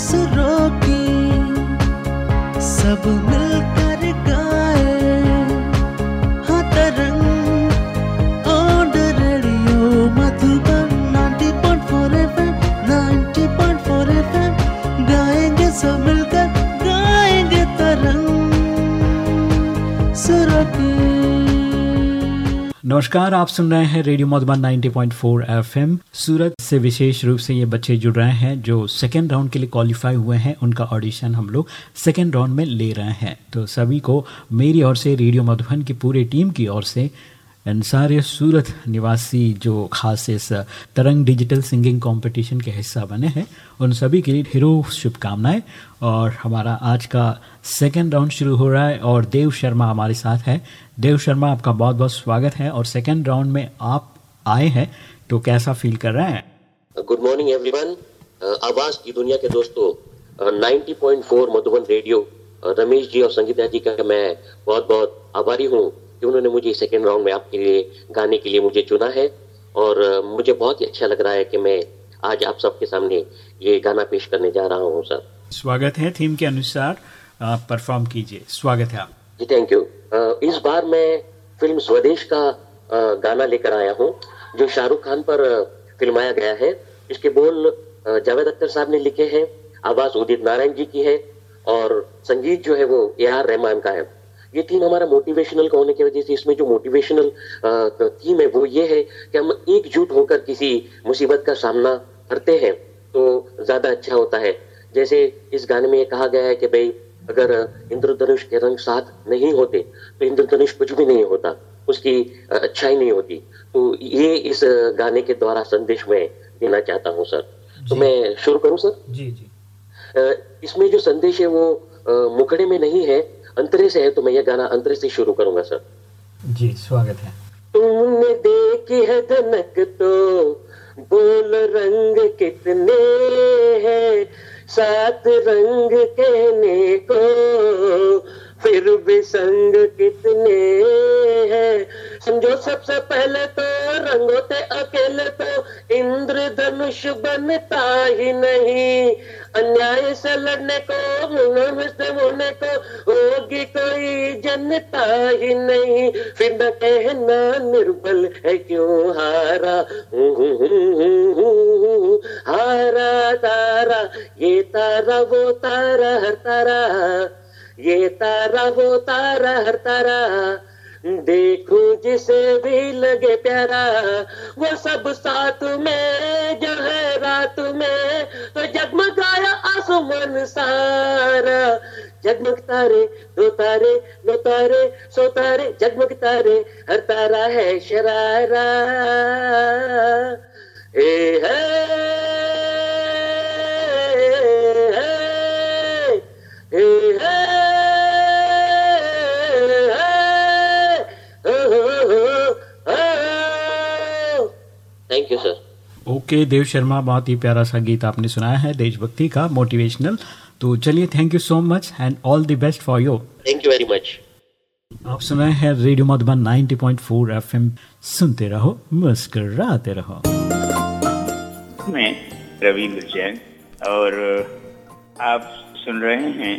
सुरों की सब मिलकर नमस्कार, आप सुन रहे हैं रेडियो मधुबन 90.4 एफएम। सूरत से विशेष रूप से ये बच्चे जुड़ रहे हैं जो सेकेंड राउंड के लिए क्वालिफाई हुए हैं। उनका ऑडिशन हम लोग सेकेंड राउंड में ले रहे हैं। तो सभी को मेरी ओर से, रेडियो मधुबन की पूरी टीम की ओर से सारे सूरत निवासी जो खास इस तरंग डिजिटल सिंगिंग कंपटीशन के हिस्सा बने हैं, उन सभी के लिए ढेरों शुभकामनाएँ। और हमारा आज का सेकेंड राउंड शुरू हो रहा है और देव शर्मा हमारे साथ है। देव शर्मा आपका बहुत बहुत स्वागत है और सेकेंड राउंड में आप आए हैं तो कैसा फील कर रहे हैं? गुड मॉर्निंग एवरीवन आवाज़ की दुनिया के दोस्तों अ, 90.4 मधुबन रेडियो रमेश जी और संगीता जी का मैं बहुत बहुत आभारी हूँ कि उन्होंने मुझे सेकेंड राउंड में आपके लिए गाने के लिए मुझे चुना है और मुझे बहुत ही अच्छा लग रहा है कि मैं आज आप सबके सामने ये गाना पेश करने जा रहा हूँ सर। स्वागत है थीम के अनुसार आप परफॉर्म कीजिए। स्वागत है आप जी थैंक यू इस बार मैं फ़िल्म स्वदेश का गाना लेकर आया हूँ, जो शाहरुख खान पर फिल्माया गया है। इसके बोल जावेद अख्तर साहब ने लिखे हैं, आवाज़ उदित नारायण जी की है, और संगीत जो है वो ए आर रहमान का है। ये थीम हमारा मोटिवेशनल का होने की वजह से इसमें जो मोटिवेशनल थीम है, वो ये है कि हम एकजुट होकर किसी मुसीबत का सामना करते हैं तो ज़्यादा अच्छा होता है। जैसे इस गाने में ये कहा गया है कि भाई अगर इंद्रधनुष के रंग साथ नहीं होते तो इंद्रधनुष कुछ भी नहीं होता उसकी अच्छाई नहीं होती। तो ये इस गाने के द्वारा संदेश में देना चाहता हूँ सर। तो मैं शुरू करूँ सर? जी जी। इसमें जो संदेश है वो मुखड़े में नहीं है अंतरे से है तो मैं ये गाना अंतरे से शुरू करूँगा सर। जी स्वागत है। तुमने देखी है धनक तो बोल रंग कितने हैं? सात रंग के ने को फिर भी संग कितने हैं? समझो सबसे पहले तो रंगोते अकेले तो इंद्र इंद्रधनुष बनता ही नहीं। अन्याय से लड़ने को मुनों से मुड़ने को होगी कोई जनता ही नहीं। फिर न कहना निर्बल है क्यों हारा? हारा तारा, ये तारा, वो तारा, हर तारा। ये तारा, वो तारा, हर तारा। देखो जिसे भी लगे प्यारा। वो सब साथ में, जो है रात में तो जगमगाया आसमान सारा। जगमग तारे दो तारे दो तारे, सो तारे। जगमग तारे हर तारा है शरारा। है, ए है। Thank you sir okay Dev Sharma बहुत ही प्यारा सा गीत आपने सुनाया है देशभक्ति का मोटिवेशनल तो चलिए thank you so much and all the best for you thank you very much आप सुन रहे हैं रेडियो मधुबन 90.4 एफएम सुनते रहो मुस्कराते रहो। मैं रविंद्र जैन और आप सुन रहे हैं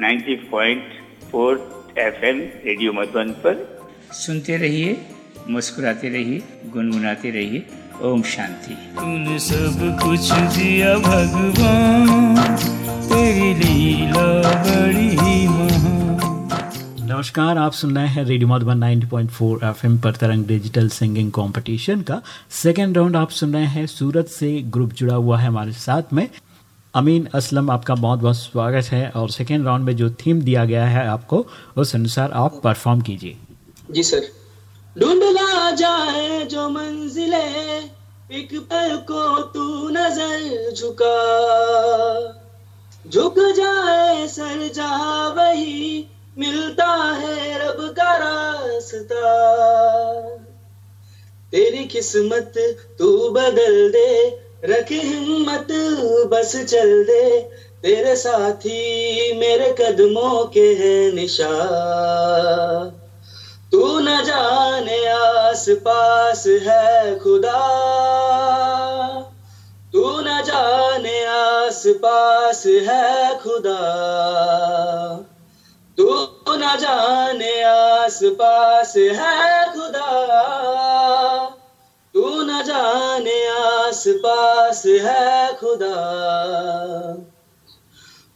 90.4 एफएम रेडियो मधुबन पर। सुनते रहिए मुस्कुराते रहिए गुनगुनाते रहिए ओम शांति। तूने सब कुछ दिया भगवान तेरी लीला बड़ी ही नमस्कार आप सुन रहे हैं रेडियो मधुबन 90.4 एफएम पर तरंग डिजिटल सिंगिंग कंपटीशन का। सेकेंड राउंड आप सुन रहे हैं सूरत से ग्रुप जुड़ा हुआ है हमारे साथ में। अमीन असलम, आपका बहुत बहुत स्वागत है। और सेकेंड राउंड में जो थीम दिया गया है आपको, उस अनुसार आप परफॉर्म कीजिए। जी सर। ढूंढला जाए जो मंजिले, एक पल को तू नज़र झुका। झुक जाए सर, जा वही, मिलता है रब का रास्ता। तेरी किस्मत तू बदल दे रख हिम्मत, बस चल दे। तेरे साथी मेरे कदमों के हैं निशा तू न जाने आस पास है खुदा। तू न जाने आस पास है खुदा। तू न जाने आस पास है खुदा। तू न जाने आस पास है खुदा।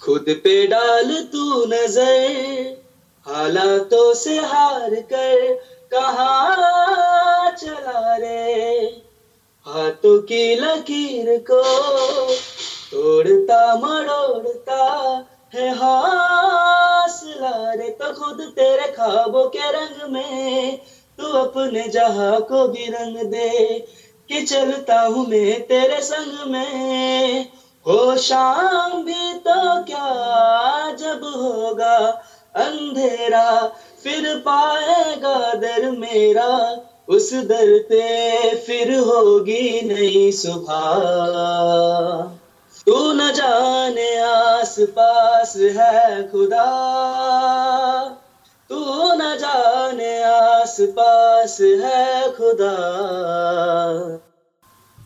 खुद पे डाल तू नज़र, हालातों से हार कर कहा चला रे? हाथों की लकीर को तोड़ता मरोड़ता है हौसला रे। तो खुद तेरे ख्वाबों के रंग में तू अपने जहा को भी रंग दे। कि चलता हूँ मैं तेरे संग में। हो शाम भी तो क्या जब होगा? अंधेरा फिर पाएगा दर मेरा। उस दर पे फिर होगी नई सुबह। तू न जाने आस पास है खुदा। तू न जाने आस पास है खुदा।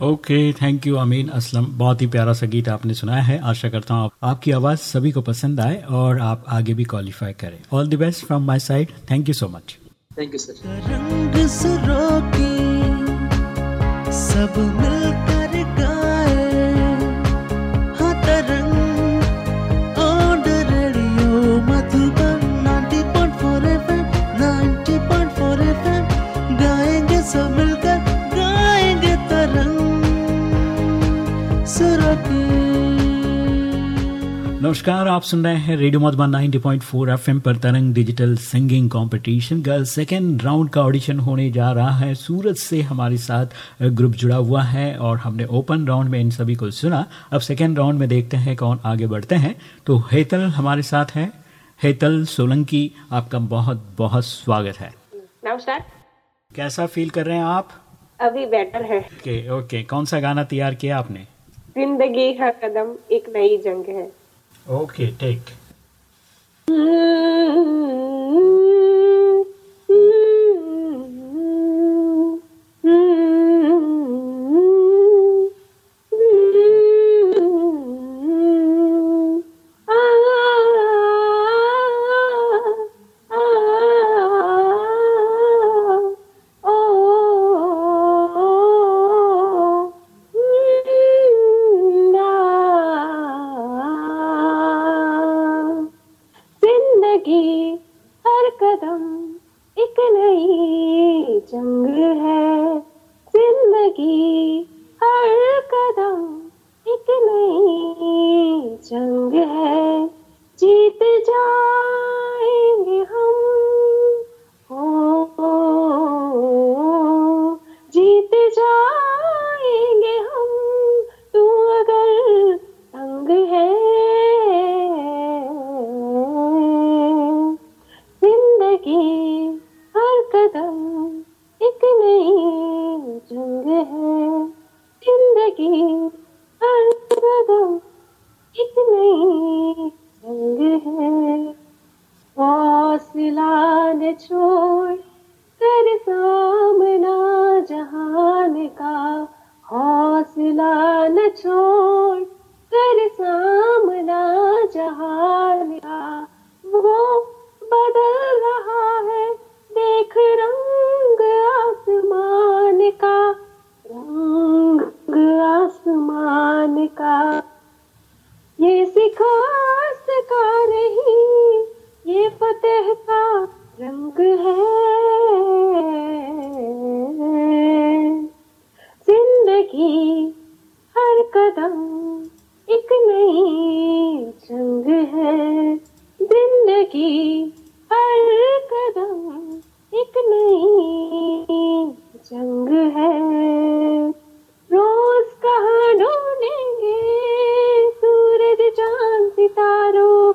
Okay thank you Amin Aslam बहुत ही प्यारा सा गीत आपने सुनाया है। आशा करता हूँ आप, आपकी आवाज़ सभी को पसंद आए और आप आगे भी क्वालिफाई करें। All the best from my side thank you so much thank you sir रंग सब मिलकर नमस्कार आप सुन रहे हैं रेडियो मधुबन 90.4 एफएम पर तरंग डिजिटल सिंगिंग कंपटीशन। का सेकेंड राउंड का ऑडिशन होने जा रहा है। सूरत से हमारे साथ ग्रुप जुड़ा हुआ है और हमने ओपन राउंड में इन सभी को सुना। अब सेकेंड राउंड में देखते हैं कौन आगे बढ़ते हैं। तो हेतल हमारे साथ है। हेतल सोलंकी आपका बहुत बहुत स्वागत है। नमस्कार। कैसा फील कर रहे हैं आप? अभी बेटर है। ओके ओके कौन सा गाना तैयार किया आपने? ज़िंदगी हर कदम एक नई जंग है। ओके टेक हौसला न छोड़ कर सामना जहान का हौसला न छोड़ कर सामना जहान का। वो बदल रहा है, देख रंग आसमान का, रंग आसमान का। ये सिखा फतेह का रंग है। ज़िंदगी हर कदम एक नई जंग है। ज़िंदगी हर कदम एक नई जंग है। रोज कहाँ ढूंढेंगे सूरज चाँद सितारों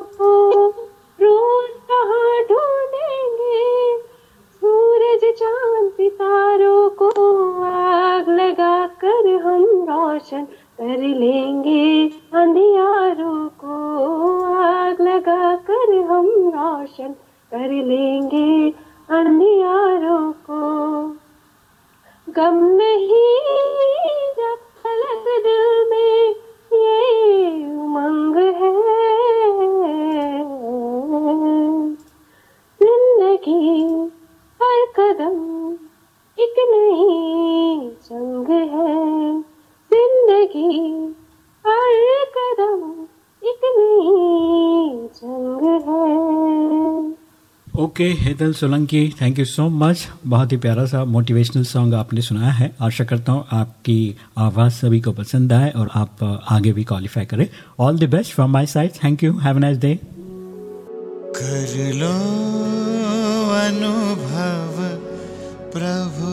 तारों को आग लगा कर हम रोशन कर लेंगे। अंधियारों को आग लगा कर हम रोशन कर लेंगे। अंधियारों को गम नहीं जब फलक दिल में, ये उमंग है। ज़िंदगी हर कदम एक नहीं जंग है। ज़िंदगी हर कदम एक नहीं जंग है। Okay Hetal Solanki thank you so much बहुत ही प्यारा सा मोटिवेशनल सॉन्ग आपने सुनाया है। आशा करता हूँ आपकी आवाज़ सभी को पसंद आए और आप आगे भी क्वालिफाई करें। All the best from my side thank you have nice day कर लो अनुभव प्रभु।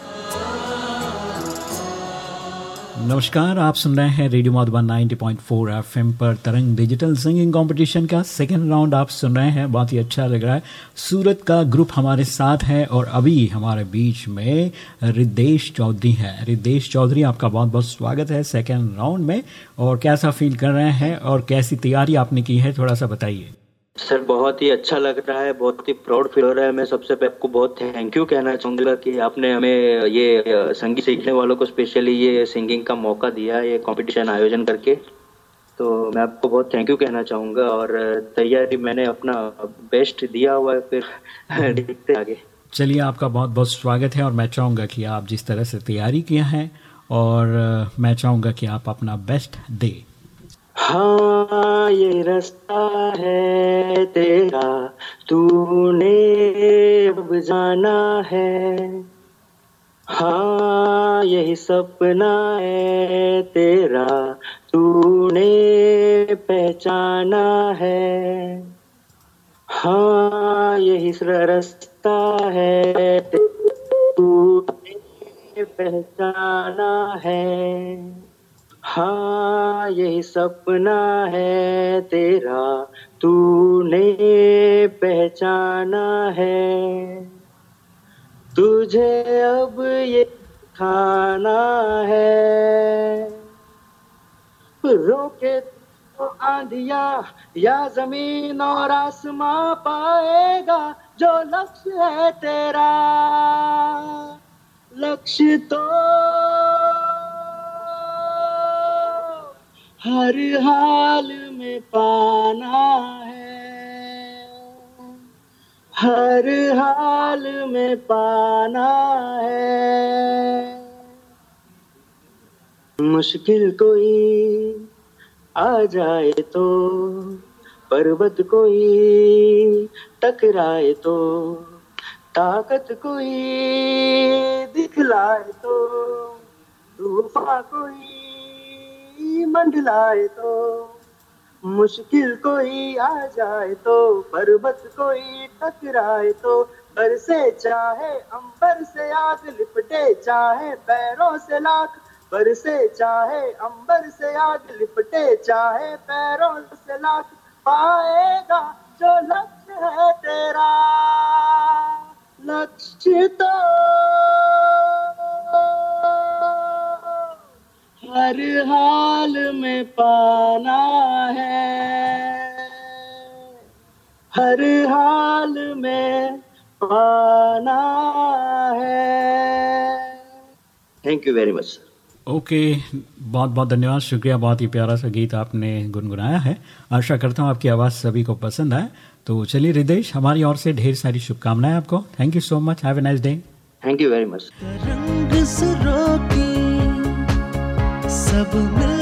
नमस्कार, आप सुन रहे हैं रेडियो मधुबन 90.4 एफएम पर तरंग डिजिटल सिंगिंग कंपटीशन का सेकंड राउंड आप सुन रहे हैं, बहुत ही अच्छा लग रहा है। सूरत का ग्रुप हमारे साथ है और अभी हमारे बीच में रिदेश चौधरी है। रिदेश चौधरी, आपका बहुत बहुत स्वागत है सेकंड राउंड में। और कैसा फील कर रहे हैं और कैसी तैयारी आपने की है, थोड़ा सा बताइए। सर, बहुत ही अच्छा लग रहा है, बहुत ही प्राउड फील हो रहा है। मैं सबसे पहले आपको बहुत थैंक यू कहना चाहूँगा कि आपने हमें ये संगीत सीखने वालों को स्पेशली ये सिंगिंग का मौका दिया, ये कंपटीशन आयोजन करके। तो मैं आपको बहुत थैंक यू कहना चाहूँगा और तैयारी मैंने अपना बेस्ट दिया हुआ है, फिर देखते आगे। चलिए, आपका बहुत बहुत स्वागत है और मैं चाहूँगा कि आप जिस तरह से तैयारी किया है और मैं चाहूँगा कि आप अपना बेस्ट दे। हाँ ये रास्ता है तेरा, तूने अब जाना है। हाँ यही सपना है तेरा, तूने पहचाना है। हाँ यही रास्ता है तूने पहचाना है। हाँ यही सपना है तेरा, तूने पहचाना है। तुझे अब ये खाना है। रोके तो आंधिया, या ज़मीन और आसमां पाएगा, जो लक्ष्य है तेरा। लक्ष्य तो हर हाल में पाना है। हर हाल में पाना है। मुश्किल कोई आ जाए तो पर्वत कोई टकराए तो ताकत कोई दिखलाए तो तूफा कोई मंडलाए तो मुश्किल कोई आ जाए तो पर्वत कोई टकराए तो बरसे चाहे अंबर से आग लिपटे, चाहे पैरों से लाख बरसे चाहे अंबर से आग लिपटे, चाहे पैरों से लाख, पाएगा जो लक्ष्य है तेरा। लक्ष्य तो हर हाल में पाना है। हर हाल में पाना है। Thank you very much sir okay बहुत बहुत धन्यवाद। शुक्रिया बहुत ही प्यारा सा गीत आपने गुनगुनाया है। आशा करता हूँ आपकी आवाज़ सभी को पसंद आए। तो चलिए रिदेश हमारी ओर से ढेर सारी शुभकामनाएँ आपको। Thank you so much have a nice day thank you very much सब मिलकर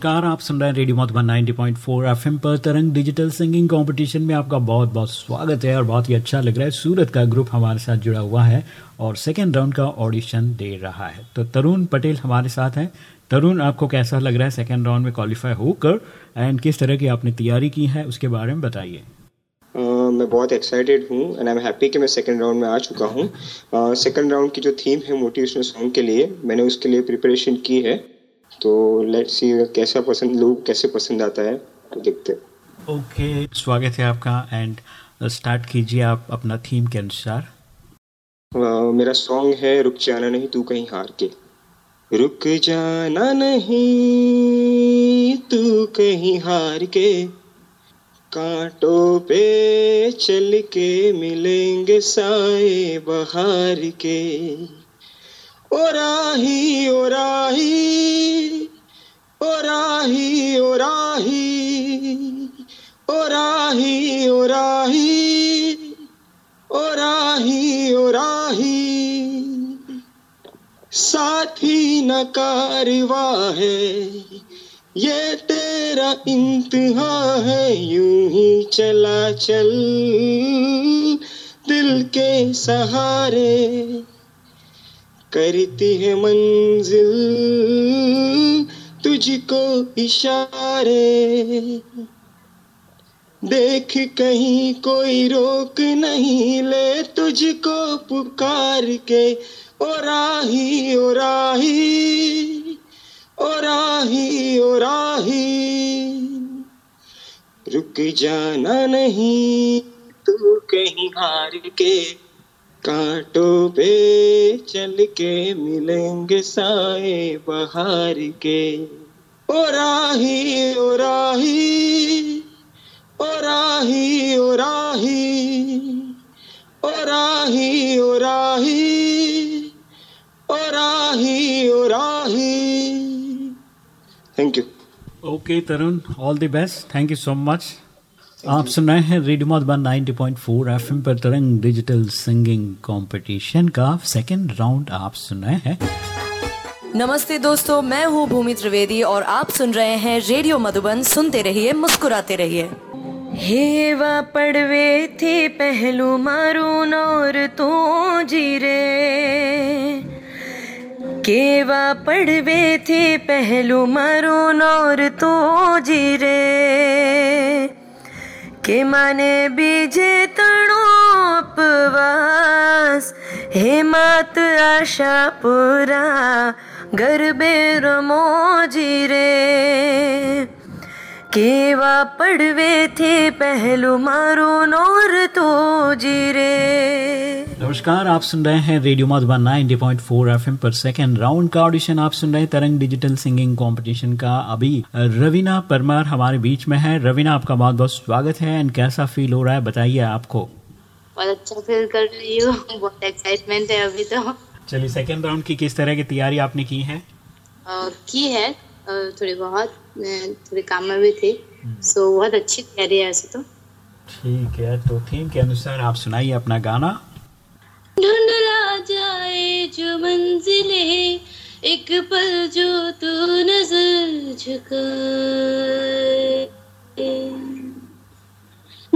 नमस्कार आप सुन रहे हैं रेडियो मधुबन 90.4 एफएम पर तरंग डिजिटल सिंगिंग कंपटीशन में आपका बहुत बहुत स्वागत है और बहुत ही अच्छा लग रहा है। सूरत का ग्रुप हमारे साथ जुड़ा हुआ है और सेकेंड राउंड का ऑडिशन दे रहा है। तो तरुण पटेल हमारे साथ हैं। तरुण आपको कैसा लग रहा है? सेकेंड राउंड में क्वालिफाई होकर एंड किस तरह की आपने तैयारी की है उसके बारे में बताइए। Uh, मैं बहुत एक्साइटेड हूँ एंड आई एम हैप्पी कि मैं सेकंड राउंड में आ चुका हूँ। सेकंड राउंड की जो थीम है मोटिवेशनल सॉन्ग के लिए मैंने उसके लिए प्रिपरेशन की है। तो लेट्स सी कैसा पसंद लोग कैसे पसंद आता है तो देखते हैं। ओके स्वागत है आपका एंड स्टार्ट कीजिए आप अपना थीम के अनुसार। Uh, मेरा सॉन्ग है रुक जाना नहीं तू कहीं हार के। रुक जाना नहीं तू कहीं हार के। कांटों पे चल के मिलेंगे साए बहार के। ओ राही ओ राही ओ राही ओ राही ओ राही ओ राही ओ राही ओ राही। साथी न कारवा है, ये तेरा इंतहा है, यूँ ही चला चल, दिल के सहारे। करती है मंजिल, तुझको इशारे। देख कहीं कोई रोक नहीं ले तुझको पुकार के। ओ राही ओ राही ओ राही ओ राही। रुक जाना नहीं तू कहीं हार के। कांटों पे चल के मिलेंगे साए बहार के। ओ राही ओ राही ओ राही ओ राही ओ राही ओ राही ओ राही ओ राही। Thank you okay Tarun all the best thank you so much आप सुन रहे हैं रेडियो मधुबन 90.4 एफएम पर तरंग डिजिटल सिंगिंग कंपटीशन का सेकंड राउंड आप सुन रहे हैं। नमस्ते दोस्तों मैं हूँ भूमि त्रिवेदी और आप सुन रहे हैं रेडियो मधुबन। सुनते रहिए मुस्कुराते रहिए। हे हेवा पड़वे थे पहलू मारून और तो जीरे। केवा पड़वे थे पहलू मारून और तो जीरे। કે મને બીજે किमने बीजे तणोवास हिमत आशा पूरा गरबे रमो રે. केवा पड़वे थे पहलू मारो नोर तो जीरे। नमस्कार आप सुन रहे हैं रेडियो मधुबन 90.4 एफएम पर सेकंड राउंड का ऑडिशन आप सुन रहे हैं तरंग डिजिटल सिंगिंग कंपटीशन का अभी रवीना परमार हमारे बीच में है। रवीना आपका बहुत बहुत स्वागत है एंड कैसा फील हो रहा है बताइए आपको। बहुत अच्छा फील कर रही हूँ बहुत एक्साइटमेंट है अभी तो। चलिए सेकंड राउंड की किस तरह की तैयारी आपने की है? अ, की है? थोड़ी बहुत थोड़े काम में भी थे। सो बहुत अच्छी तैयारी है ऐसे तो। ठीक है तो थीम के अनुसार आप सुनाइए अपना गाना। ढूंढला जाए जो मंजिले एक पल जो तू नज़र झुकाए।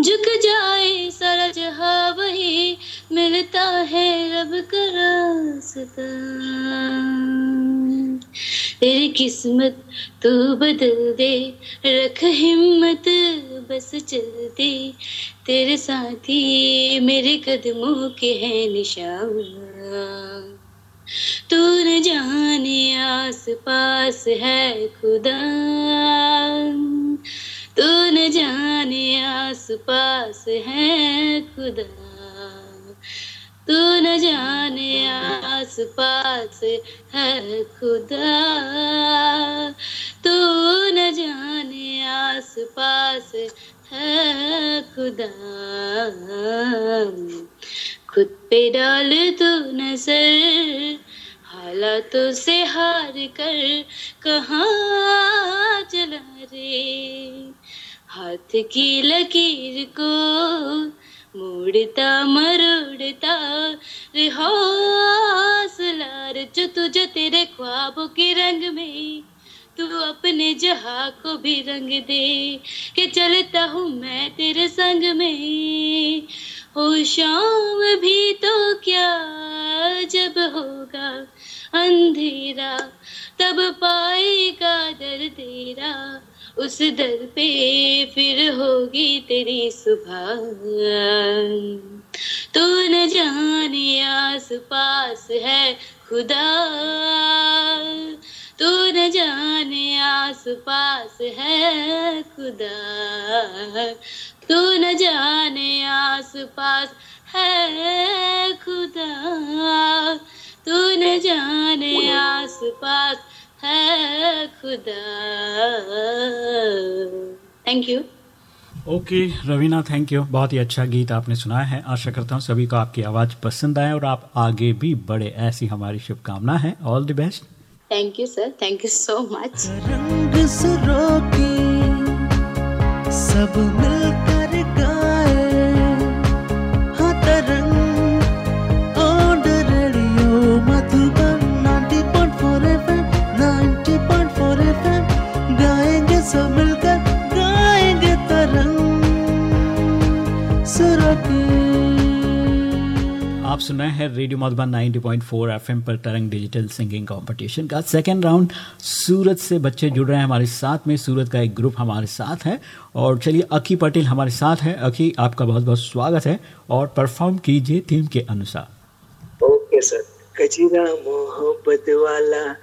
झुक जाए सारा जहाँ वही मिलता है रब का रास्ता। तेरी किस्मत तू बदल दे, रख हिम्मत, बस चल दे। तेरे साथी मेरे कदमों के है निशान। तू न जाने आस पास है खुदा। तू न जाने आस पास है खुदा। तू न जाने आस पास है खुदा। तू न जाने आस पास है खुदा। खुद पे डाल तू नज़र, हालातों से हार कर कहाँ चला रे? हाथ की लकीर को मोड़ता, मरोड़ता। रे हौसला रे जो तुझे तेरे ख्वाबों के रंग में। तू अपने जहा को भी रंग दे, के चलता हूँ मैं तेरे संग में। हो शाम भी तो क्या, जब होगा अंधेरा, तब पाएगा दर तेरा। उस दर पे फिर होगी तेरी सुबह। तू न जाने आस पास है खुदा। तू न जाने आस पास है खुदा। तू न जाने आस पास है खुदा। तू न जाने आस पास है खुदा। Thank you okay Raveena thank you बहुत ही अच्छा गीत आपने सुनाया है। आशा करता हूँ सभी को आपकी आवाज़ पसंद आए और आप आगे भी बढ़े। ऐसी हमारी शुभकामना है। All the best thank you sir thank you so much रंग सब मिलकर सुन रहे हैं, रेडियो मधुबन 90.4 एफएम पर तरंग डिजिटल सिंगिंग कंपटीशन का सेकेंड राउंड सूरत से बच्चे जुड़ रहे हैं हमारे साथ में। सूरत का एक ग्रुप हमारे साथ है। और चलिए अकी पटेल हमारे साथ है। अकी आपका बहुत बहुत स्वागत है और परफॉर्म कीजिए थीम के अनुसार। ओके सर कचरा मोहब्बत वाला,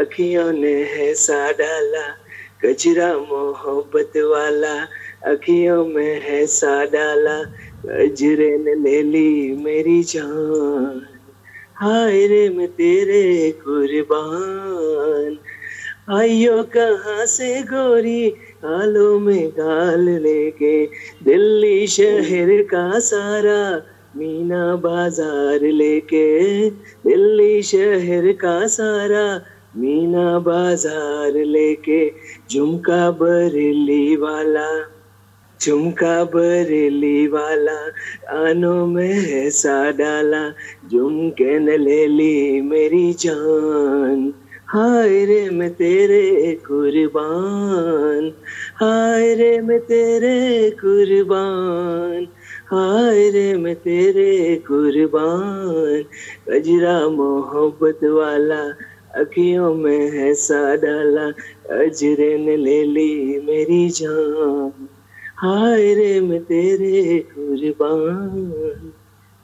अखियों ने है सा डाला। कचरा मोहब्बत वाला, अखियों में है सा डाला। अजरे ने ले ली मेरी जान। हाय रे मैं तेरे कुर्बान। आइयो कहाँ से गोरी हालों में गाल लेके? दिल्ली शहर का सारा मीना बाज़ार लेके। दिल्ली शहर का सारा मीना बाज़ार लेके। झुमका बरेली वाला झुमका बरेली वाला, कानों में है सा डाला झुमके न ले ली मेरी जान। हाय रे मैं तेरे कुर्बान, हाय रे मैं तेरे कुर्बान, हाय रे मैं तेरे कुर्बान। कजरा मोहब्बत वाला, अखियों में है सा डाला, अजरे ने ले ली मेरी जान। हाय रे मैं तेरे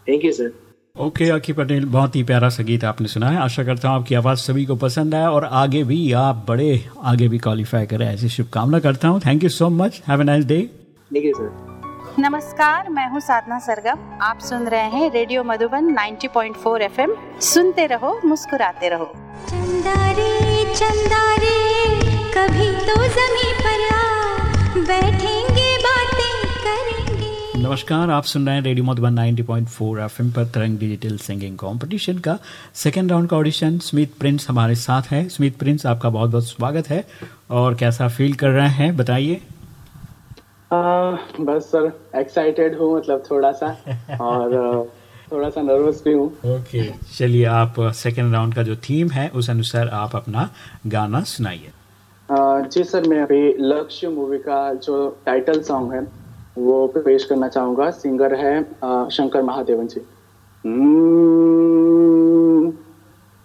thank you sir okay Aki Patel बहुत ही प्यारा सा गीत आपने सुना है। आशा करता हूँ आपकी आवाज़ सभी को पसंद आए और आगे भी आप बड़े आगे भी क्वालिफाई करें ऐसी शुभकामना करता हूँ। Thank you so much have a nice day thank you sir नमस्कार मैं हूँ साधना सरगम। आप सुन रहे हैं रेडियो मधुबन 90.4 एफएम सुनते रहो मुस्कुराते रहो। चंदा रे चंदा रे कभी तो जमी पर आ। करेंगे नमस्कार आप सुन रहे हैं रेडियो मधुबन 90.4 एफएम पर तरंग डिजिटल सिंगिंग कंपटीशन का सेकेंड राउंड का ऑडिशन स्मित प्रिंस हमारे साथ है। स्मित प्रिंस आपका बहुत बहुत स्वागत है। और कैसा फील कर रहे हैं? बताइए। बस सर एक्साइटेड हूँ मतलब थोड़ा सा और थोड़ा सा नर्वस भी हूँ। ओके चलिए आप सेकेंड राउंड का जो थीम है उस अनुसार आप अपना गाना सुनाइए। जी सर मैं अभी लक्ष्य मूवी का जो टाइटल सॉन्ग है वो पेश करना चाहूँगा। सिंगर है शंकर महादेवन जी।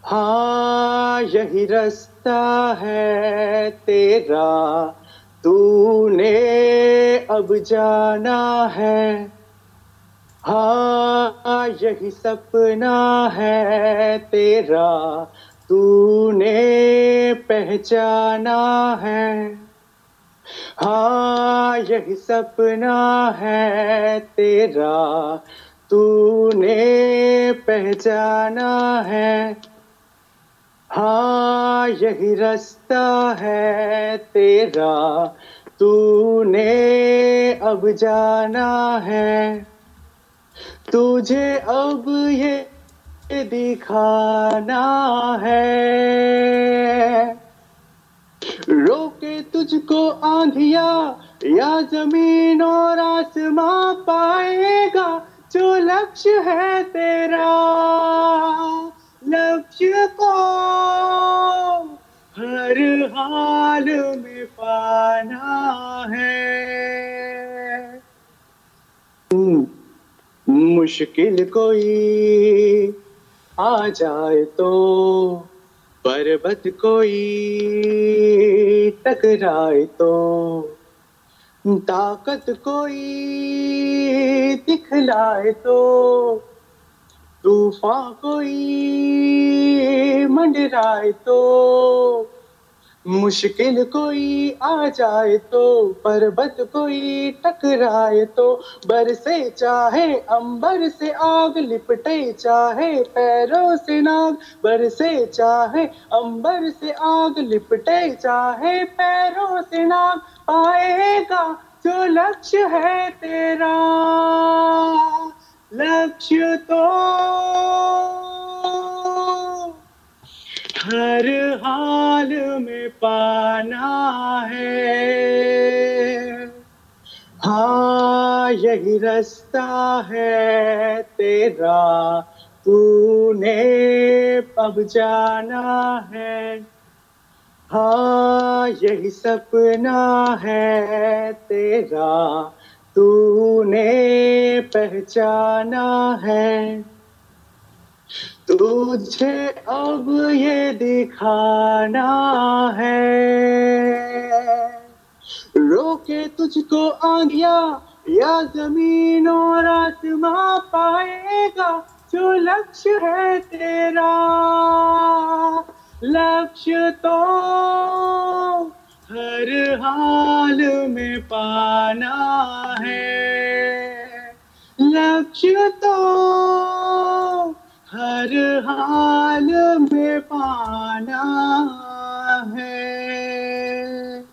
हाँ यही रास्ता है तेरा। तूने अब जाना है। हाँ यही सपना है तेरा। तूने पहचाना है। हाँ यही सपना है तेरा, तूने पहचाना है। हाँ यही रास्ता है तेरा, तूने अब जाना है। तुझे अब ये दिखाना है। रोके तुझको आंधिया या ज़मीन और आसमां पाएगा, जो लक्ष्य है तेरा। लक्ष्य को हर हाल में पाना है। मुश्किल कोई आ जाए तो पर्वत कोई टकराए तो ताकत कोई दिखलाए तो तूफ़ान कोई मंडराए तो। मुश्किल कोई आ जाए तो पर्वत कोई टकराए तो बरसे चाहे अंबर से आग लिपटे, चाहे पैरों से नाग बरसे चाहे अंबर से आग लिपटे, चाहे पैरों से नाग पाएगा जो लक्ष्य है तेरा। लक्ष्य तो हर हाल में पाना है। हाँ यही रास्ता है तेरा, तूने अब जाना है। हाँ यही सपना है तेरा, तूने पहचाना है। तुझे अब ये दिखाना है। रोके तुझको आगिया या ज़मीन और आसमां पाएगा, जो लक्ष्य है तेरा। लक्ष्य तो हर हाल में पाना है। लक्ष्य तो हर हाल में पाना है।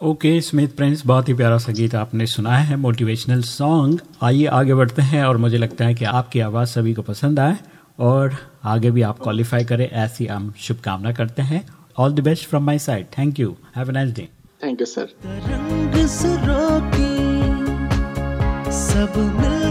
ओके स्मिथ प्रिंस बहुत ही प्यारा सा गीत आपने सुना है मोटिवेशनल सॉन्ग आइए आगे बढ़ते हैं और मुझे लगता है कि आपकी आवाज़ सभी को पसंद आए और आगे भी आप क्वालिफाई करें ऐसी हम शुभकामना करते हैं। All the best from my side thank you have nice day thank you sir सब मिलकर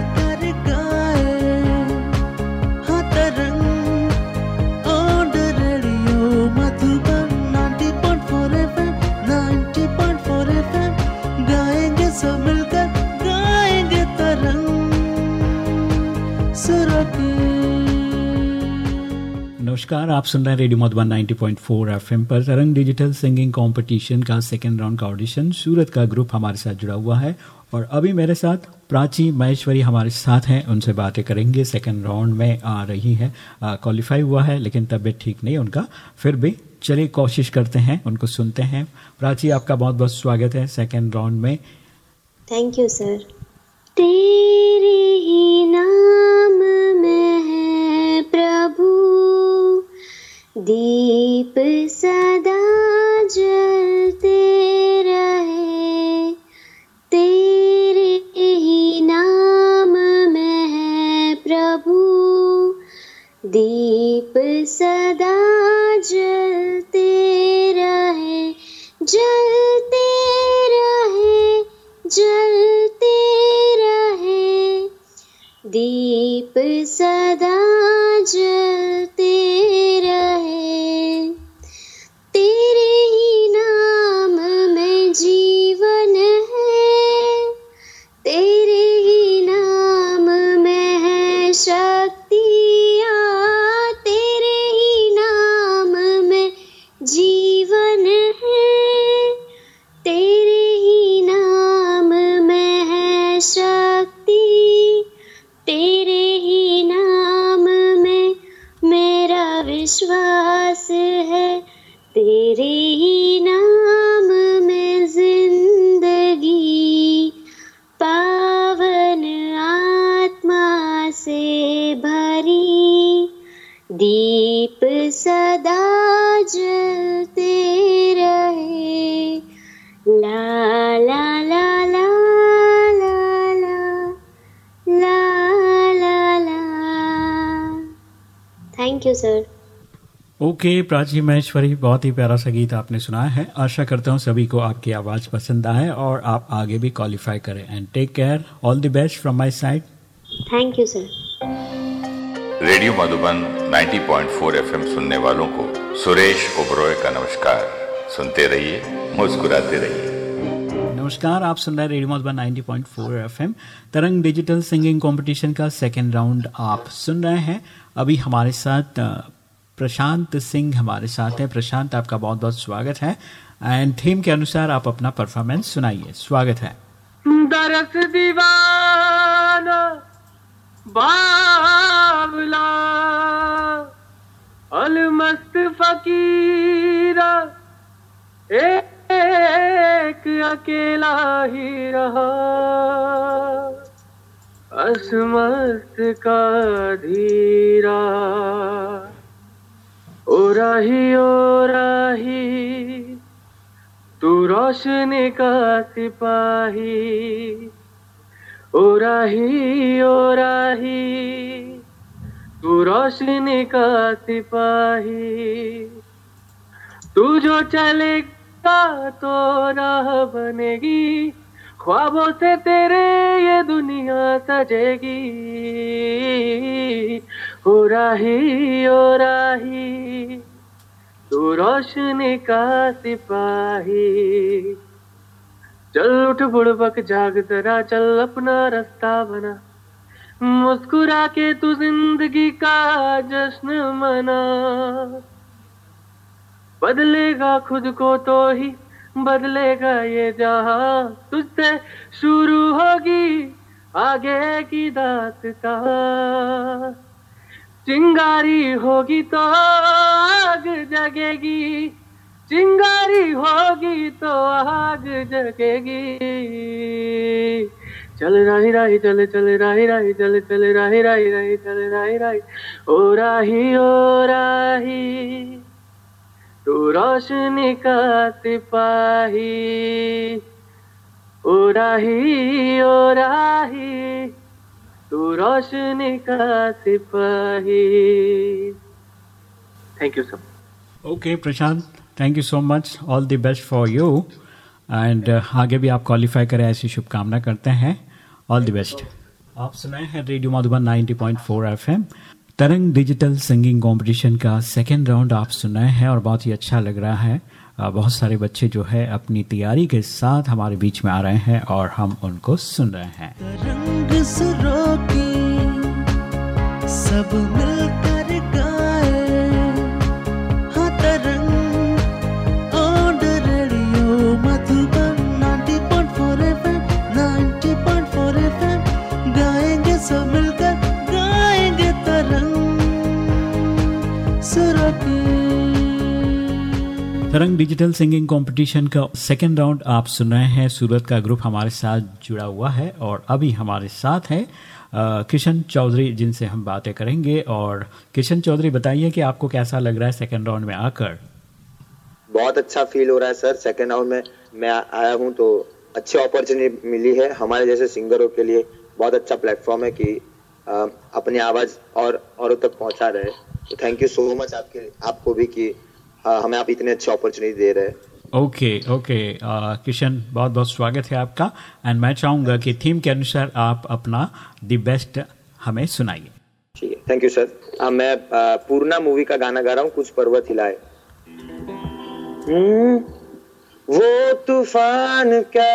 नमस्कार आप सुन रहे हैं रेडियो मधुबन 90.4 एफएम पर। तरंग डिजिटल सिंगिंग कंपटीशन का सेकेंड राउंड का ऑडिशन सूरत का ग्रुप हमारे साथ जुड़ा हुआ है। और अभी मेरे साथ प्राची महेश्वरी हमारे साथ हैं उनसे बातें करेंगे। सेकेंड राउंड में आ रही है क्वालिफाई हुआ है लेकिन तबीयत ठीक नहीं उनका। फिर भी चलिए कोशिश करते हैं उनको सुनते हैं। प्राची आपका बहुत बहुत स्वागत है सेकेंड राउंड में। थैंक यू सर तेरे ही नाम में है प्रभु। दीप सदा जलते रहे। तेरे ही नाम में है प्रभु। दीप सदा जलते रहे। जलते रहे जलते रहे। दीप सदा जलते thank you sir okay okay, Prachi Maheshwari बहुत ही प्यारा सा गीत आपने सुनाया है। आशा करता हूँ सभी को आपकी आवाज़ पसंद आए और आप आगे भी क्वालिफाई करें। And take care all the best from my side thank you sir radio Madhuban 90.4 FM सुनने वालों को सुरेश ओबरॉय का नमस्कार। सुनते रहिए मुस्कुराते रहिए। नमस्कार, आप सुन रहे radio Madhuban 90.4 FM. Tarang digital singing competition का सेकेंड राउंड आप सुन रहे हैं। अभी हमारे साथ प्रशांत सिंह हमारे साथ हैं। प्रशांत, आपका बहुत बहुत स्वागत है। एंड थीम के अनुसार आप अपना परफॉर्मेंस सुनाइए। स्वागत है। दरस दीवाना अलमस्त फकीरा अकेला ही रहा। असमस्त का धीरा। ओ राही ओ राही, तू रोशनी का सिपाही। ओ राही ओ राही, तू रोशनी का सिपाही। तू जो चलेगा तो राह बनेगी। ख्वाबों से तेरे ये दुनिया सजेगी। हो राही, ओ राही, तू रोशनी का सिपाही। चल उठ बुड़बक, जाग जरा, चल अपना रास्ता बना। मुस्कुरा के तू ज़िंदगी का जश्न मना। बदलेगा खुद को तो ही बदलेगा ये जहाँ तुझसे शुरू होगी आगे की दास्ता चिंगारी होगी तो आग जगेगी, चिंगारी होगी तो आग जगेगी। चल राही राही, चल चल राही राही, चल चल राही राही राही, चल राही राही, ओ राही ओ राही। तू रोशनी का सिपाही ओ राही ओ राही तू रोशनी का सिपाही। Thank you sir okay Prashant thank you so much all the best for you and आगे भी आप क्वालिफाई करें ऐसी शुभकामना करते हैं. ऑल द बेस्ट आप सुनाए हैं radio Madhuban 90.4 FM Tarang digital singing competition का सेकेंड राउंड आप सुनाए हैं और बहुत ही अच्छा लग रहा है। बहुत सारे बच्चे जो है अपनी तैयारी के साथ हमारे बीच में आ रहे हैं और हम उनको सुन रहे हैं। सब मिलकर तरंग डिजिटल सिंगिंग कंपटीशन का सेकेंड राउंड आप सुन रहे हैं। सूरत का ग्रुप हमारे साथ जुड़ा हुआ है और अभी हमारे साथ है किशन चौधरी जिनसे हम बातें करेंगे। और किशन चौधरी, बताइए कि आपको कैसा लग रहा है सेकेंड राउंड में आकर? बहुत अच्छा फील हो रहा है सर सेकेंड राउंड में मैं आया हूँ तो अच्छी अपॉर्चुनिटी मिली है। हमारे जैसे सिंगरों के लिए बहुत अच्छा प्लेटफॉर्म है कि अपनी आवाज़ और औरों तक पहुँचा रहे। तो थैंक यू सो मच आपके, आपको भी कि हमें आप इतने अच्छी अपॉर्चुनिटी दे रहे हैं। ओके ओके किशन बहुत बहुत स्वागत है आपका। एंड मैं चाहूँगा कि थीम के अनुसार आप अपना द बेस्ट हमें सुनाइए। ठीक है थैंक यू सर मैं पूर्णा मूवी का गाना गा रहा हूँ कुछ पर्वत हिलाए। हम्म, वो तूफ़ान क्या?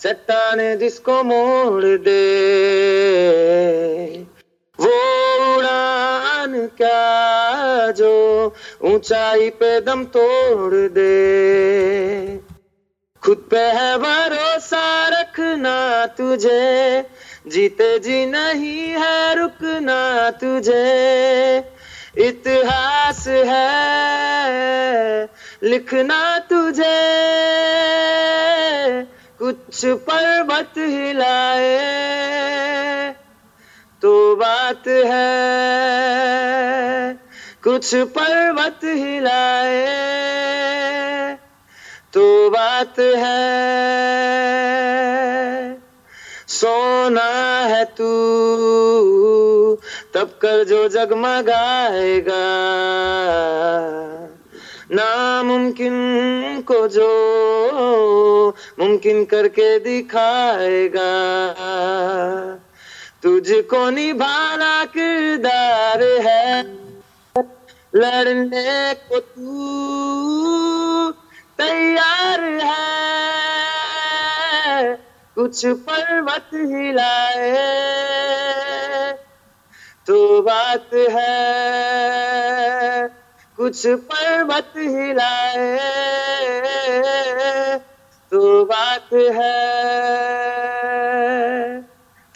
चट्टान जिसको मोड़ दे। वो उड़ान क्या जो ऊंचाई पे दम तोड़ दे? खुद पे है भरोसा रखना तुझे, जीते जी नहीं है रुकना तुझे। इतिहास है लिखना तुझे, कुछ पर्वत हिलाए। तो बात है। कुछ पर्वत हिलाए तो बात है। सोना है तू, तब कर जो जगमगाएगा। नामुमकिन को जो मुमकिन करके दिखाएगा। तुझको निभाना किरदार है। लड़ने को तू तैयार है। कुछ पर्वत हिलाए। तो बात है, कुछ पर्वत हिलाए। तो बात है।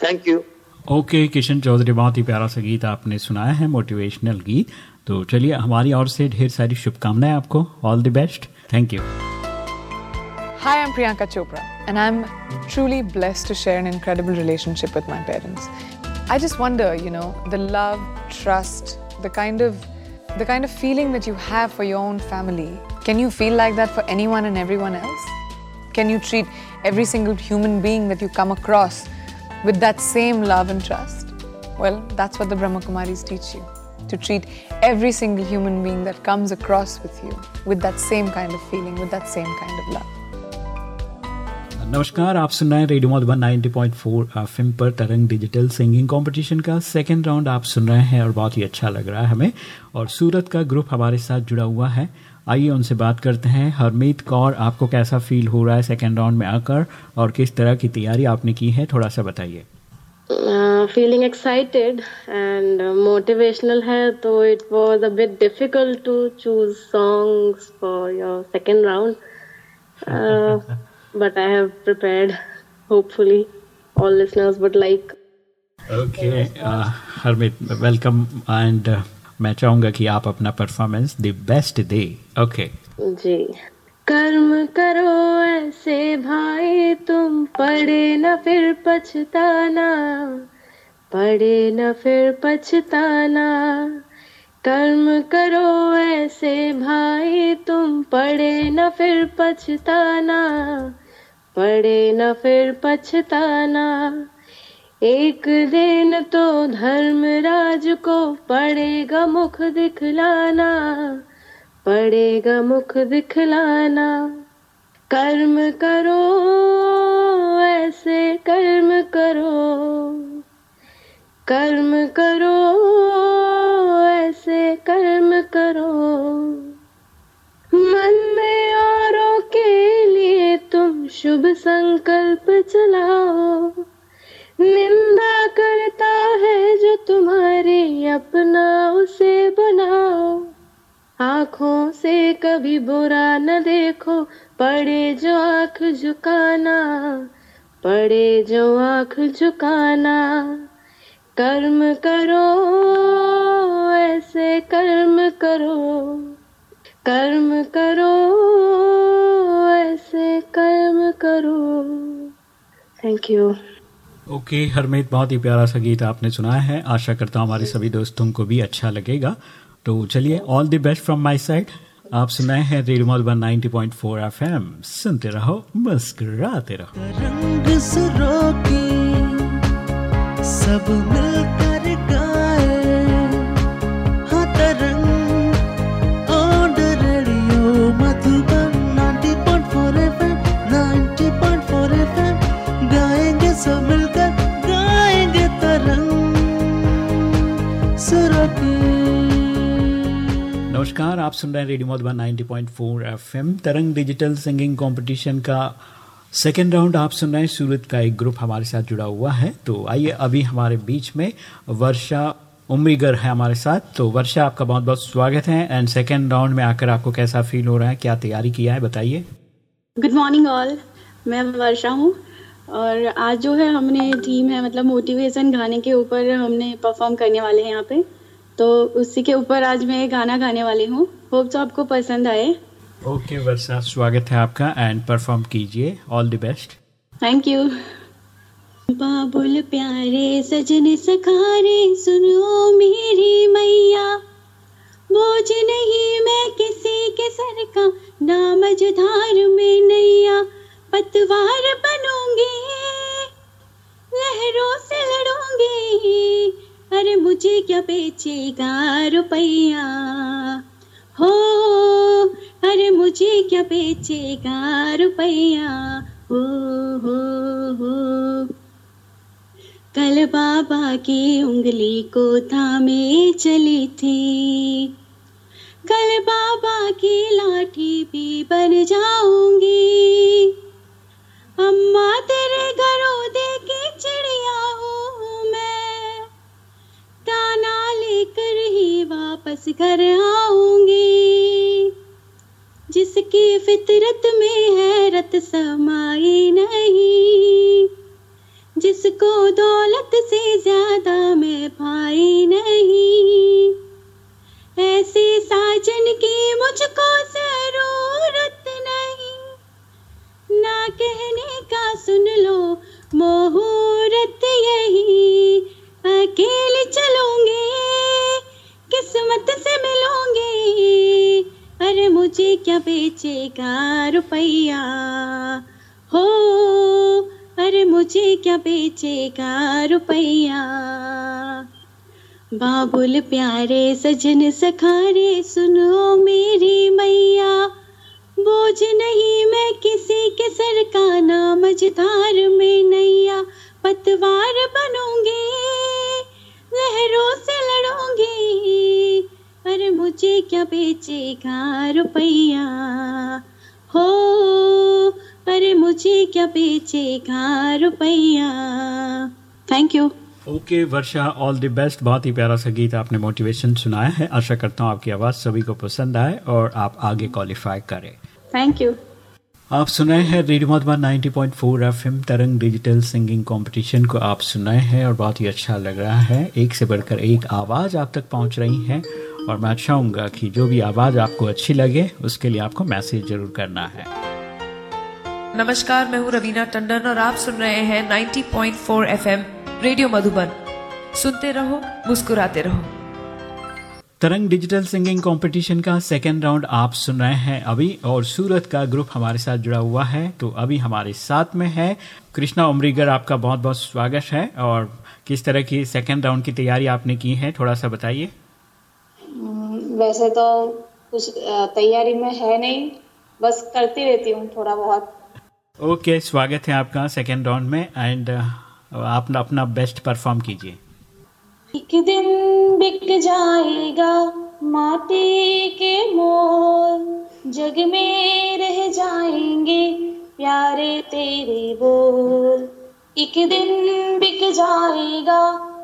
Thank you okay Kishan Chaudhary बहुत ही प्यारा सा गीत आपने सुनाया है मोटिवेशनल गीत तो चलिए हमारी ओर से ढेर सारी शुभकामनाएँ आपको all the best thank you Hi, I'm Priyanka Chopra, and I'm truly blessed to share an incredible relationship with my parents. I just wonder, you know, the love, trust, the kind of the kind of feeling that you have for your own family. Can you feel like that for anyone and everyone else? Can you treat every single human being that you come across with that same love and trust? Well, that's what the Brahma Kumaris teach you to treat every single human being that comes across with you with that same kind of feeling, with that same kind of love. नमस्कार आप सुन रहे हैं radio Madhuban 90.4 FM पर Tarang digital singing competition का second round आप सुन रहे हैं और बहुत ही अच्छा लग रहा है हमें और सूरत का ग्रुप हमारे साथ जुड़ा हुआ है आइए उनसे बात करते हैं हरमीत कौर आपको कैसा फील हो रहा है सेकेंड राउंड में आकर और किस तरह की तैयारी आपने की है थोड़ा सा बताइए फीलिंग एक्साइटेड एंड मोटिवेशनल है तो it was a bit difficult to choose songs for your second round but I have prepared. Hopefully, all listeners would like. Okay, uh, Harmeet welcome and मैं चाहूँगा कि आप अपना परफॉर्मेंस द बेस्ट दे। Okay जी। कर्म करो ऐसे भाई, तुम पढ़े न फिर पछताना। पढ़े न फिर पछताना। कर्म करो ऐसे भाई, तुम पढ़े न फिर पछताना। पढ़े न फिर पछताना। एक दिन तो धर्मराज को पड़ेगा मुख दिखलाना, पड़ेगा मुख दिखलाना। कर्म करो, ऐसे कर्म करो। कर्म करो, ऐसे कर्म करो। मन में औरों के लिए तुम शुभ संकल्प चलाओ। निंदा करता है जो तुम्हारी अपना उसे बनाओ। आँखों से कभी बुरा न देखो, पड़े जो आँख झुकाना, पड़े जो आँख झुकाना। कर्म करो, ऐसे कर्म करो। कर्म करो, ऐसे कर्म करो। Thank you okay okay, Harmeet बहुत ही प्यारा सा गीत आपने सुनाया है। आशा करता हूँ हमारे सभी दोस्तों को भी अच्छा लगेगा। तो चलिए all the best from my side आप सुनाए हैं रेडियो मधुबन 90.4 एफएम। सुनते रहो मुस्कुराते रहो। रंग सब मिलकर नमस्कार, आप सुन रहे हैं radio Madhuban 90.4 FM. Tarang digital singing competition का सेकेंड राउंड आप सुन रहे हैं। सूरत का एक ग्रुप हमारे साथ जुड़ा हुआ है। तो आइए अभी हमारे बीच में वर्षा उम्रीगर है हमारे साथ। तो वर्षा, आपका बहुत बहुत स्वागत है। एंड सेकेंड राउंड में आकर आपको कैसा फील हो रहा है? क्या तैयारी किया है? बताइए। गुड मॉर्निंग ऑल मैं वर्षा हूँ। और आज जो है, हमने थीम है मतलब मोटिवेशन गाने के ऊपर हमने परफॉर्म करने वाले हैं यहाँ पे। तो उसी के ऊपर आज मैं गाना गाने वाली हूँ। होप तो आपको पसंद आए। ओके वर्षा स्वागत है आपका एंड परफॉर्म कीजिए। All the best thank you बाबुल प्यारे सजन सखारे सुनो मेरी मैया। बोझ नहीं मैं किसी के सर का नाम जुधार में नैया। पतवार बनूँगी लहरों से लड़ूँगी अरे मुझे क्या बेचेगा रुपया? हो अरे मुझे क्या बेचेगा रुपैया? हो हो हो। कल बाबा की उंगली को थामे चली थी। कल बाबा की लाठी भी बन जाऊँगी। अम्मा तेरे घरों की वापस घर आऊँगी। जिसकी फितरत में हैरत समाई नहीं। जिसको दौलत से ज़्यादा मैं पाई नहीं। ऐसे साजन की मुझको ज़रूरत नहीं। ना कहने का सुन लो, मुहूर्त यही। अकेले चलूँगी। किस्मत से मिलोगे। अरे मुझे क्या बेचेगा रुपया? हो अरे मुझे क्या बेचेगा रुपया? बाबुल प्यारे सजन सखारे, सुनो मेरी मैया। बोझ नहीं मैं किसी के सर का नाम मझदार में नैया। पतवार बनूँगी। लहरों से लड़ूँगी पर मुझे क्या बेचेगा रुपया? हो पर मुझे क्या बेचेगा रुपया? Thank you okay Varsha all the best बहुत ही प्यारा सा गीत आपने मोटिवेशन सुनाया है। आशा करता हूँ आपकी आवाज़ सभी को पसंद आए और आप आगे क्वालिफाई करें। थैंक यू आप सुनाए हैं radio Madhuban 90.4 FM, Tarang digital singing competition को आप सुनाए हैं और बहुत ही अच्छा लग रहा है। एक से बढ़कर एक आवाज़ आप तक पहुँच रही है और मैं चाहूँगा कि जो भी आवाज़ आपको अच्छी लगे, उसके लिए आपको मैसेज ज़रूर करना है। नमस्कार, मैं हूँ रवीना टंडन और आप सुन रहे हैं 90.4 एफएम, रेडियो मधुबन। सुनते रहो, मुस्कुराते रहो। तरंग डिजिटल सिंगिंग कंपटीशन का सेकेंड राउंड आप सुन रहे हैं अभी और सूरत का ग्रुप हमारे साथ जुड़ा हुआ है तो अभी हमारे साथ में है कृष्णा उमरीगर आपका बहुत बहुत स्वागत है और किस तरह की सेकेंड राउंड की तैयारी आपने की है थोड़ा सा बताइए वैसे तो कुछ तैयारी में है नहीं बस करती रहती हूँ थोड़ा बहुत ओके okay, स्वागत है आपका सेकेंड राउंड में एंड आप अपना बेस्ट परफॉर्म कीजिए। एक दिन बिक जाएगा माटी के मोल। जग में रह जाएँगे प्यारे तेरे बोल। एक दिन बिक जाएगा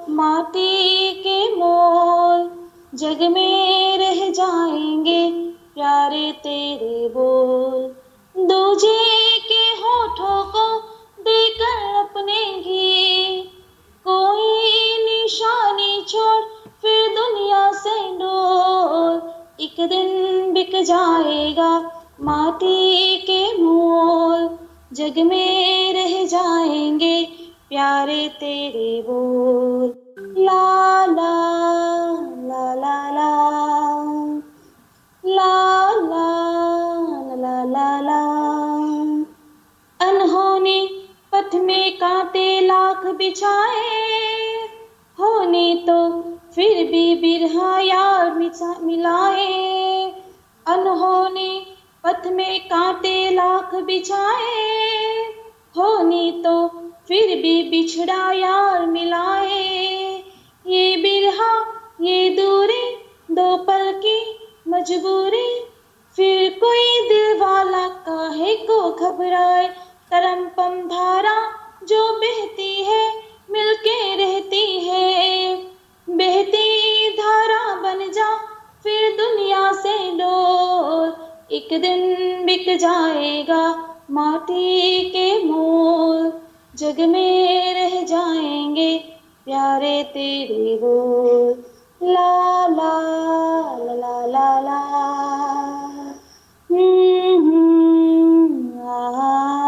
माटी के मोल। जग में रह जाएँगे प्यारे तेरे बोल। दूजे के होठों को देकर अपने ही कोई निशानी छोड़, फिर दुनिया से डोल एक दिन बिक जाएगा माटी के मोल। जग में रह जाएँगे प्यारे तेरे बोल। ला ला ला ला ला। ला ला ला ला ला। अनहोनी पथ में कांटे लाख बिछाए। होने तो फिर भी बिरहा यार मिलाए। अनहोनी पथ में कांटे लाख बिछाए। होनी तो फिर भी बिछड़ा यार मिलाए। ये बिरहा, ये दूरी, दो पल की मजबूरी। फिर कोई दिल वाला काहे को घबराए? तरम पम धारा जो बहती है मिलके रहती है। बहती धारा बन जा फिर दुनिया से डोल एक दिन बिक जाएगा माटी के मोल जग में रह जाएँगे प्यारे तेरे बोल ला ला ला ला ला ला। हम्म, हम्म, आ।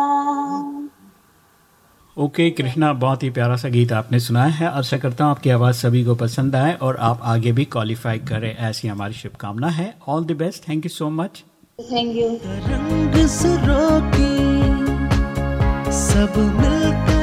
ओके okay, कृष्णा बहुत ही प्यारा सा गीत आपने सुनाया है। आशा करता हूँ आपकी आवाज़ सभी को पसंद आए और आप आगे भी क्वालिफाई करें। ऐसी हमारी शुभकामना है। All the best thank you so much thank you रंग सब मिलकर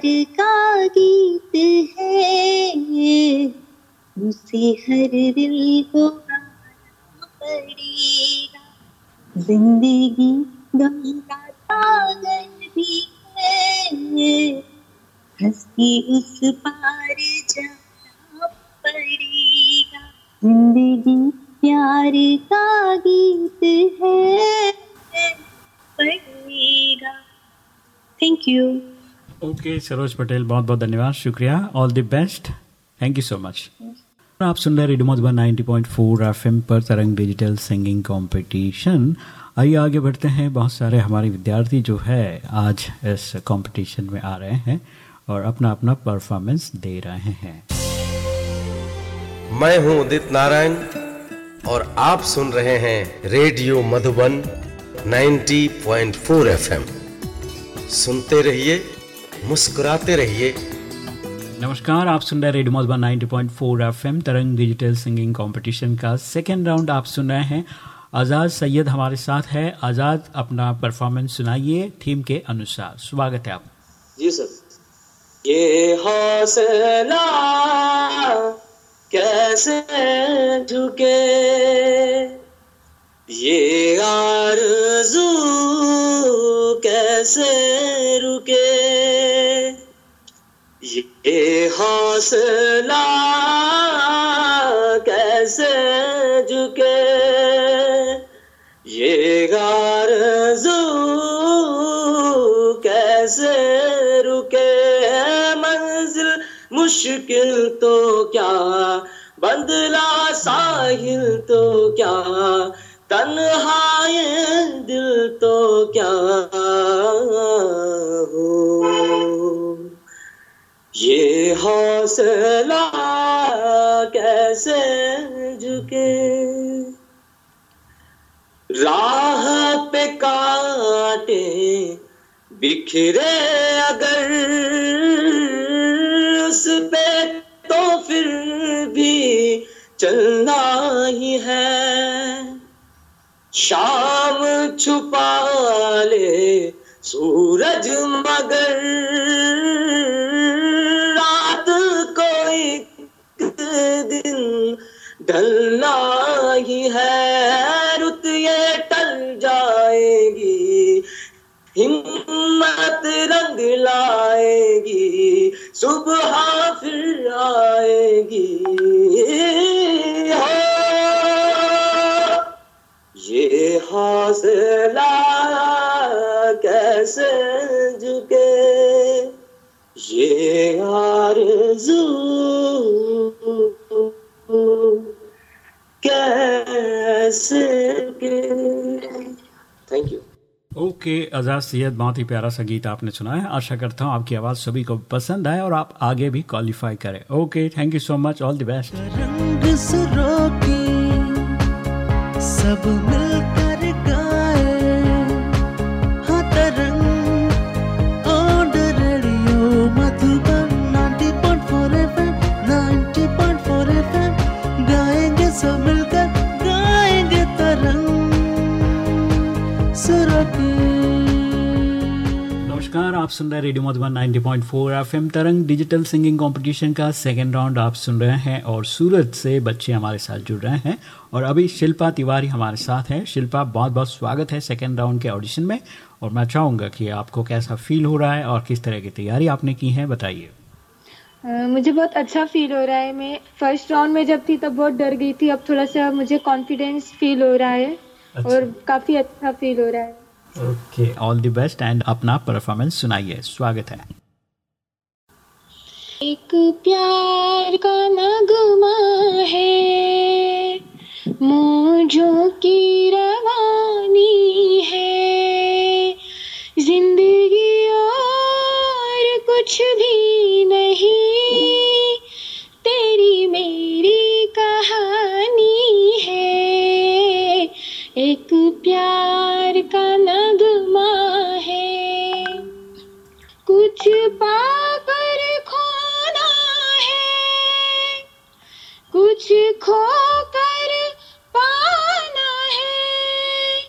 प्यार का गीत है। उसे हर दिल को पड़ेगा। ज़िंदगी गम भी है। हंस के उस पार जाना पड़ेगा। ज़िंदगी प्यार का गीत है। पड़ेगा। Thank you okay, Saroj Patel, बहुत बहुत धन्यवाद, शुक्रिया all the best thank you so much आप सुन रहे रेडियो मधुबन 90.4 एफएम पर तरंग डिजिटल सिंगिंग कंपटीशन आइए आगे बढ़ते हैं, बहुत सारे हमारे विद्यार्थी जो है, आज इस कंपटीशन में आ रहे हैं और अपना अपना परफॉर्मेंस दे रहे हैं। मैं हूँ उदित नारायण और आप सुन रहे हैं रेडियो मधुबन 90.4 एफएम। सुनते रहिए मुस्कुराते रहिए। नमस्कार आप सुन रहे radio Madhuban 90.4 FM Tarang digital singing competition का सेकेंड राउंड आप सुन रहे हैं। आज़ाद सैयद हमारे साथ है। आज़ाद अपना परफॉर्मेंस सुनाइए थीम के अनुसार। स्वागत है आप जी सर। ये हौसला कैसे झुके? ये आरज़ू कैसे रुके? ये हौसला कैसे झुके? ये आरज़ू कैसे रुके मंजिल मुश्किल तो क्या? बंदला साहिल तो क्या? तन्हाए दिल तो क्या हो? ये हौसला कैसे झुके? राह पे काटे बिखरे अगर उस पे तो फिर भी चलना ही है। शाम छुपा ले सूरज मगर। रात कोई दिन ढलना ही है, रुत ये टल जाएगी। हिम्मत रंग लाएगी, सुबह फिर आएगी। हो ये हौसला कैसे झुके? ये आरज़ू कैसे thank you okay Azad Syed बहुत ही प्यारा सा गीत आपने सुना है। आशा करता हूँ आपकी आवाज़ सभी को पसंद आए और आप आगे भी क्वालिफाई करें। Okay thank you so much all the best सब मिलकर radio Madhuban 90.4 FM Tarang digital singing competition का सेकेंड राउंड आप सुन रहे हैं और सूरत से बच्चे हमारे साथ जुड़ रहे हैं और अभी शिल्पा तिवारी हमारे साथ है। शिल्पा बहुत बहुत स्वागत है सेकेंड राउंड के ऑडिशन में और मैं चाहूँगा कि आपको कैसा फील हो रहा है और किस तरह की तैयारी आपने की है बताइए। मुझे बहुत अच्छा फील हो रहा है। मैं फ़र्स्ट राउंड में जब थी तब बहुत डर गई थी। अब थोड़ा सा मुझे कॉन्फिडेंस फील हो रहा है अच्छा। और काफ़ी अच्छा फील हो रहा है। Okay all the best and अपना परफॉर्मेंस सुनाइए। स्वागत है। एक प्यार का नगमा है, मौजों की रवानी है। ज़िंदगी और कुछ भी नहीं। पाकर खोना है। कुछ खोकर पाना है।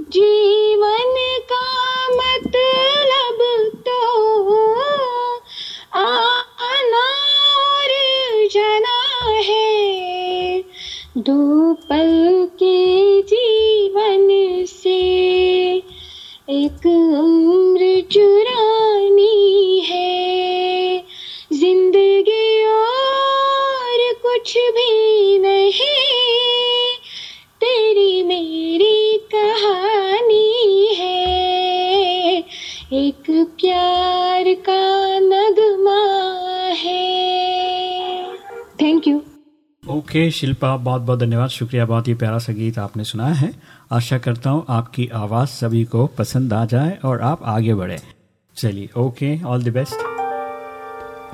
जीवन का मतलब तो आना और जना है। दो पल के जीवन से एक उम्र ओके शिल्पा, बहुत बहुत धन्यवाद। शुक्रिया, बहुत ही प्यारा सा गीत आपने सुनाया है। आशा करता हूँ आपकी आवाज़ सभी को पसंद आ जाए और आप आगे बढ़े। चलिए, ओके ऑल द बेस्ट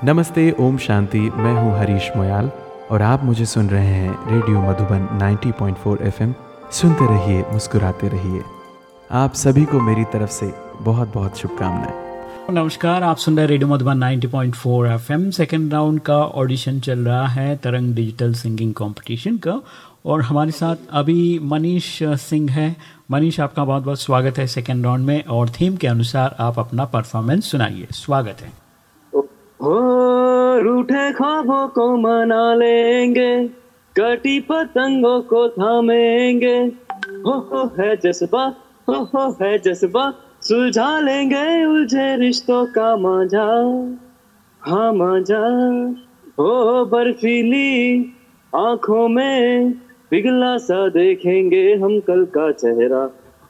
नमस्ते, ओम शांति। मैं हूँ हरीश मोयाल और आप मुझे सुन रहे हैं रेडियो मधुबन 90.4 एफएम। सुनते रहिए, मुस्कुराते रहिए। आप सभी को मेरी तरफ़ से बहुत बहुत शुभकामनाएँ। नमस्कार, आप सुन रहे radio Madhuban 90.4 FM. Second round का ऑडिशन चल रहा है तरंग डिजिटल सिंगिंग कंपटीशन का। और हमारे साथ अभी मनीष सिंह है। मनीष, आपका बहुत बहुत स्वागत है सेकेंड राउंड में। और थीम के अनुसार आप अपना परफॉर्मेंस सुनाइए। स्वागत है। रूठे ख्वाबों को मना लेंगे, कटी पतंगों को थामेंगे। हो हो है जज्बा, हो हो है जज्बा सुलझा लेंगे उलझे रिश्तों का मांझा। हाँ मांझा। हो बर्फीली आँखों में पिघला सा देखेंगे हम कल का चेहरा।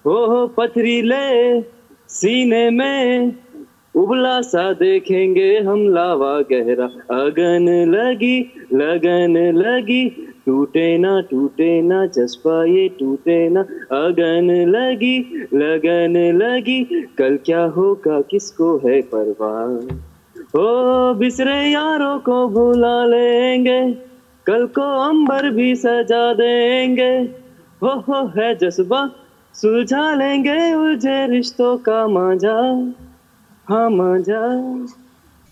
हो पथरीले सीने में उबला सा देखेंगे हम लावा गहरा। अगन लगी, लगन लगी टूटे ना टूटे ना, जज्बा ये टूटे ना। अगन लगी, लगन लगी, कल क्या होगा, किसको है परवाह? ओ, बिसरे यारों को भुला लेंगे, कल को अंबर भी सजा देंगे। हो हो है जज्बा, सुलझा लेंगे उलझे रिश्तों का मांझा। हाँ मांझा।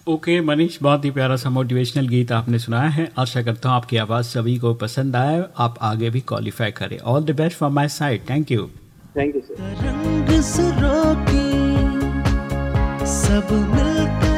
ओके okay, मनीष बहुत ही प्यारा सा मोटिवेशनल गीत आपने सुनाया है। आशा करता हूँ आपकी आवाज़ सभी को पसंद आए। आप आगे भी क्वालिफाई करें। All the best for my side thank you thank you sir रंग सब मिलकर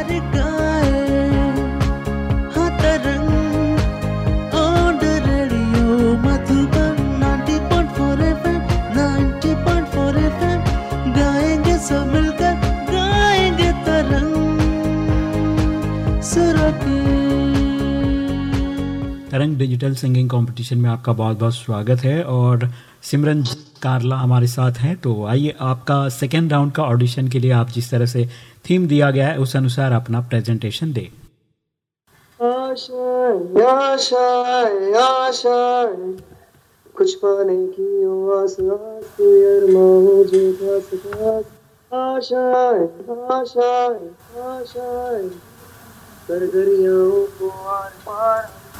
डिजिटल सिंगिंग कंपटीशन में आपका बहुत बहुत स्वागत है और सिमरन कारला हमारे साथ हैं। तो आइए आपका सेकेंड राउंड का ऑडिशन के लिए आप जिस तरह से थीम दिया गया है, उस अनुसार अपना प्रेजेंटेशन दें। आशाएँ आशाएँ कुछ पाने की आस आस अरमा मुझे खास खास आशाएँ आशाएँ आशाएँ कर दरियाओं को आर पार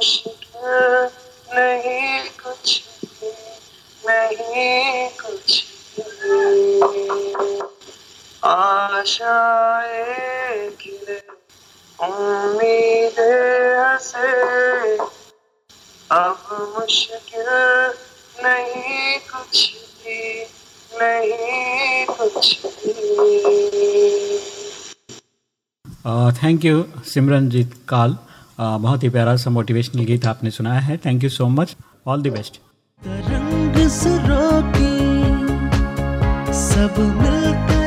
नहीं कुछ नहीं कुछ नहीं कुछ नहीं कुछ थैंक यू सिमरनजीत काल बहुत ही प्यारा सा मोटिवेशनल गीत आपने सुनाया है। Thank you so much all the best सब मिलकर